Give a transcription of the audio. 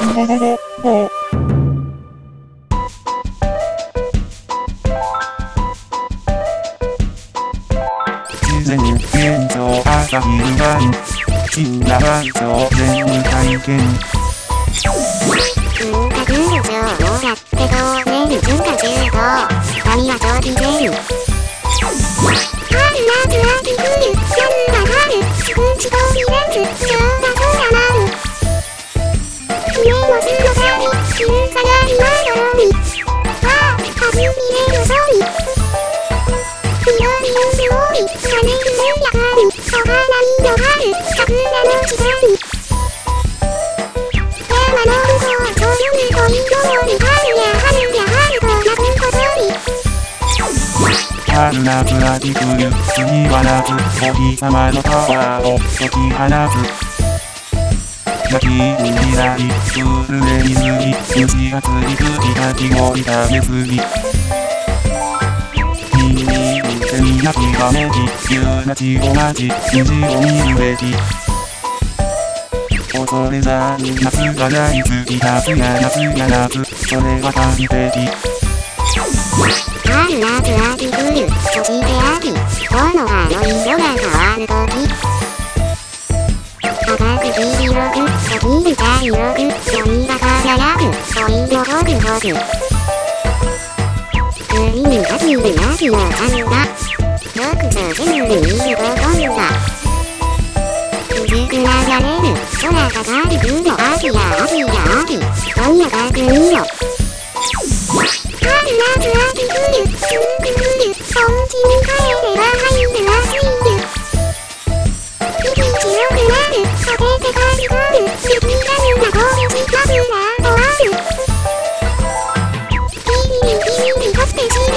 ほほほほ。自然現象朝昼晩深夜は全部体験文化空上をやって当然文化中と神は超美然春夏秋冬夏が春祝地と姫の巣の旅昼下がりはよろみああ初見れるソリ緑潤い跳ねるやかにお花見の春桜の時間山の向こうそういう恋の森春や春や春と泣くことに春夏秋冬次は夏お日様のパワーを解き放つ焼き海来スルメ水着蒸し暑い口かき氷食べすぎ耳にセミ鳴きわめき夕立を待ち虹を見るべき恐れざる。夏が大好き夏や夏や夏それは完璧春夏秋赤く黄色く時に茶色く闇が輝く恋のホクホク栗にかじる秋の神がよくぞ全部見ると飛んだ薄く流れる空がかりくの秋や秋や秋とにかく見ろなる溶けてかじ込む雪がぬなこれしかぶら終わるキリリキリリとってしびれ